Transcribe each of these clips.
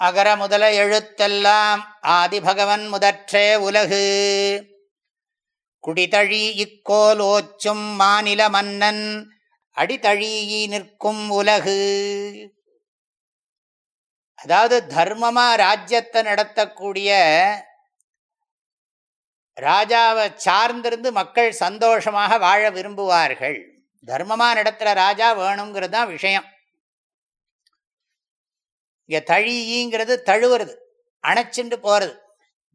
அகர முதல எழுத்தெல்லாம் ஆதிபகவன் முதற்றே உலகு. குடிதழி இக்கோல் ஓச்சும் மாநில மன்னன் அடித்தழியி நிற்கும் உலகு. அதாவது தர்மமா ராஜ்யத்தை நடத்தக்கூடிய ராஜாவை சார்ந்திருந்து மக்கள் சந்தோஷமாக வாழ விரும்புவார்கள். தர்மமா நடத்துகிற ராஜா வேணுங்கிறது தான் விஷயம். இங்கே தழியிங்கிறது தழுவுறது அணைச்சிண்டு போகிறது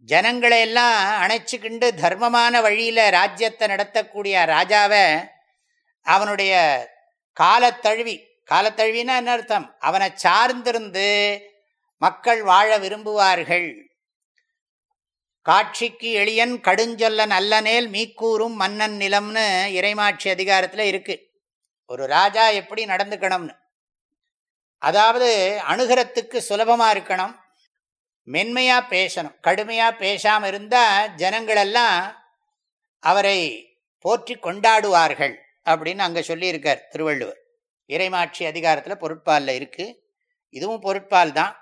ஜனங்களை எல்லாம் அணைச்சிக்கிண்டு தர்மமான வழியில் ராஜ்யத்தை நடத்தக்கூடிய ராஜாவை அவனுடைய காலத்தழுவி காலத்தழுவினா என்ன அர்த்தம்? அவனை சார்ந்திருந்து மக்கள் வாழ விரும்புவார்கள். காட்சிக்கு எளியன் கடுஞ்சொல்ல நல்லனேல் மீக்கூறும் மன்னன் நிலம்னு இறைமாட்சி அதிகாரத்தில் இருக்கு. ஒரு ராஜா எப்படி நடந்துக்கணும்னு? அதாவது அணுகிறத்துக்கு சுலபமாக இருக்கணும். மென்மையாக பேசணும். கடுமையாக பேசாமல் இருந்தால் ஜனங்களெல்லாம் அவரை போற்றி கொண்டாடுவார்கள் அப்படின்னு அங்கே சொல்லியிருக்கார் திருவள்ளுவர். இறைமாட்சி அதிகாரத்தில் பொருட்பாலில் இருக்குது இதுவும் பொருட்பால் தான்.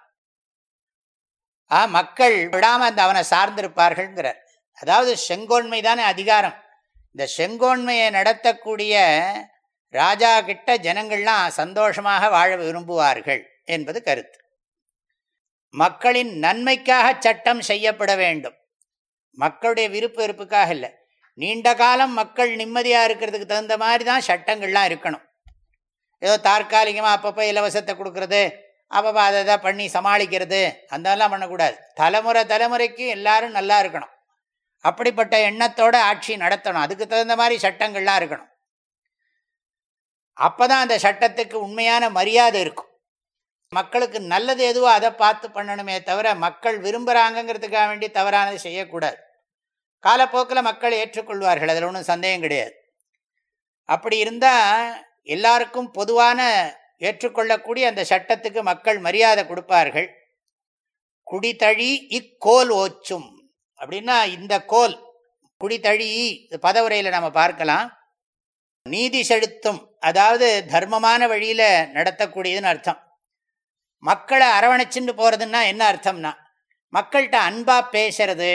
ஆ மக்கள் விடாமல் அந்த அவனை சார்ந்திருப்பார்கள்ங்கிறார். அதாவது செங்கோன்மை தானே அதிகாரம். இந்த செங்கோன்மையை நடத்தக்கூடிய ராஜா கிட்ட ஜனங்கள்லாம் சந்தோஷமாக வாழ விரும்புவார்கள் என்பது கருத்து. மக்களின் நன்மைக்காக சட்டம் செய்யப்பட வேண்டும். மக்களுடைய விருப்ப வெறுப்புக்காக இல்லை. நீண்ட காலம் மக்கள் நிம்மதியாக இருக்கிறதுக்கு தகுந்த மாதிரி தான் சட்டங்கள்லாம் இருக்கணும். ஏதோ தற்காலிகமாக அப்பப்போ இலவசத்தை கொடுக்கறது அப்பப்போ அதை தான் பண்ணி சமாளிக்கிறது அந்தெல்லாம் பண்ணக்கூடாது. தலைமுறை தலைமுறைக்கு எல்லாரும் நல்லா இருக்கணும். அப்படிப்பட்ட எண்ணத்தோட ஆட்சி நடத்தணும். அதுக்கு தகுந்த மாதிரி சட்டங்கள்லாம் இருக்கணும். அப்போ தான் அந்த சட்டத்துக்கு உண்மையான மரியாதை இருக்கும். மக்களுக்கு நல்லது எதுவோ அதை பார்த்து பண்ணணுமே தவிர மக்கள் விரும்புகிறாங்கங்கிறதுக்காக வேண்டி தவறானது செய்யக்கூடாது. காலப்போக்கில் மக்கள் ஏற்றுக்கொள்வார்கள் அதில் ஒன்றும் சந்தேகம் கிடையாது. அப்படி இருந்தால் எல்லாருக்கும் பொதுவான ஏற்றுக்கொள்ளக்கூடிய அந்த சட்டத்துக்கு மக்கள் மரியாதை கொடுப்பார்கள். குடித்தழி இக்கோல் ஓச்சும் அப்படின்னா இந்த கோல். குடித்தழி பதவுரையில் நம்ம பார்க்கலாம். நீதி செலுத்தும் அதாவது தர்மமான வழியில் நடத்தக்கூடியதுன்னு அர்த்தம். மக்களை அரவணைச்சுட்டு போகிறதுன்னா என்ன அர்த்தம்னா மக்கள்கிட்ட அன்பாக பேசுறது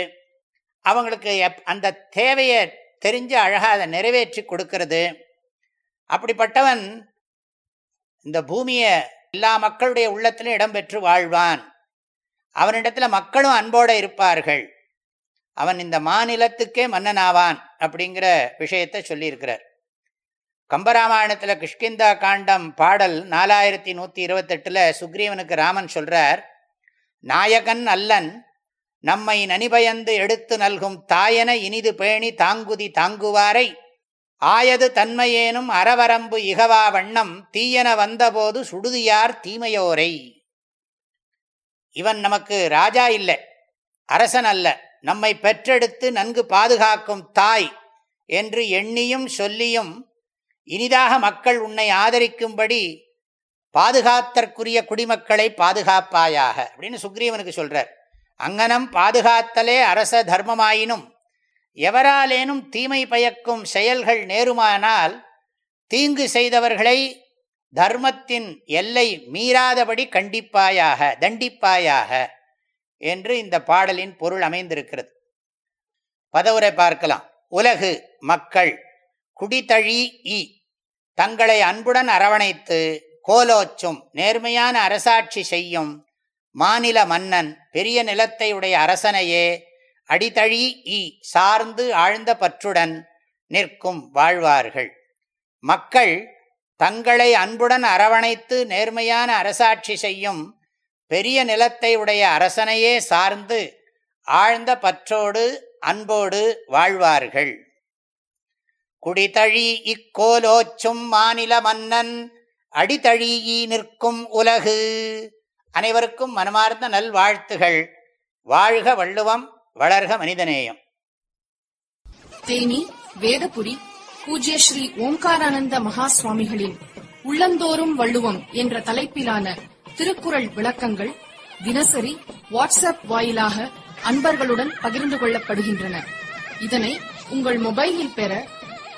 அவங்களுக்கு எப் அந்த தேவையை தெரிஞ்சு அழகாக அதை நிறைவேற்றி கொடுக்கறது. அப்படிப்பட்டவன் இந்த பூமியை எல்லா மக்களுடைய உள்ளத்திலும் இடம்பெற்று வாழ்வான். அவனிடத்தில் மக்களும் அன்போடு இருப்பார்கள். அவன் இந்த மாநிலத்துக்கே மன்னனாவான் அப்படிங்கிற விஷயத்தை சொல்லியிருக்கிறார். கம்பராமாயணத்தில் கிஷ்கிந்தா காண்டம் பாடல் நாலாயிரத்தி நூற்றி இருபத்தெட்டில் சுக்ரீவனுக்கு ராமன் சொல்கிறார் நாயகன் அல்லன் நம்மை நனிபயந்து எடுத்து நல்கும் தாயன இனிது பேணி தாங்குதி தாங்குவாரை ஆயது தன்மையேனும் அறவரம்பு இகவா வண்ணம் தீயன வந்தபோது சுடுதியார் தீமையோரை. இவன் நமக்கு ராஜா இல்லை அரசன் அல்ல நம்மை பெற்றெடுத்து நன்கு பாதுகாக்கும் தாய் என்று எண்ணியும் சொல்லியும் இனிதாக மக்கள் உன்னை ஆதரிக்கும்படி பாதுகாத்தற்குரிய குடிமக்களை பாதுகாப்பாயாக அப்படின்னு சுக்ரீவனுக்கு சொல்றார். அங்கனம் பாதுகாத்தலே அரச தர்மமாயினும் எவராலேனும் தீமை பயக்கும் செயல்கள் நேருமானால் தீங்கு செய்தவர்களை தர்மத்தின் எல்லை மீறாதபடி கண்டிப்பாயாக தண்டிப்பாயாக என்று இந்த பாடலின் பொருள் அமைந்திருக்கிறது. பதவுரை பார்க்கலாம். உலகு மக்கள் குடித்தழி இ. தங்களை அன்புடன் அரவணைத்து கோலோச்சும் நேர்மையான அரசாட்சி செய்யும் மாநில மன்னன் பெரிய நிலத்தை உடைய அரசனையே அடித்தழி இ. சார்ந்து ஆழ்ந்த பற்றுடன் நிற்கும் வாழ்வார்கள். மக்கள் தங்களை அன்புடன் அரவணைத்து நேர்மையான அரசாட்சி செய்யும் பெரிய நிலத்தை உடைய அரசனையே சார்ந்து ஆழ்ந்த பற்றோடு அன்போடு வாழ்வார்கள். குடிதழி இக்கோலோச்சும் மாநில மன்னன் அடிதழியி நிற்கும் உலகு. அனைவருக்கும் மனமார்ந்த நல்வாழ்த்துகள். வாழ்க வள்ளுவம் வளர்க மனிதநேயம். தேனி வேதபுரி பூஜ்ய ஸ்ரீ ஓம்காரானந்த மகா சுவாமிகளின் உள்ளந்தோறும் வள்ளுவம் என்ற தலைப்பிலான திருக்குறள் விளக்கங்கள் தினசரி வாட்ஸ்அப் வாயிலாக அன்பர்களுடன் பகிர்ந்து கொள்ளப்படுகின்றன. இதனை உங்கள் மொபைலில் பெற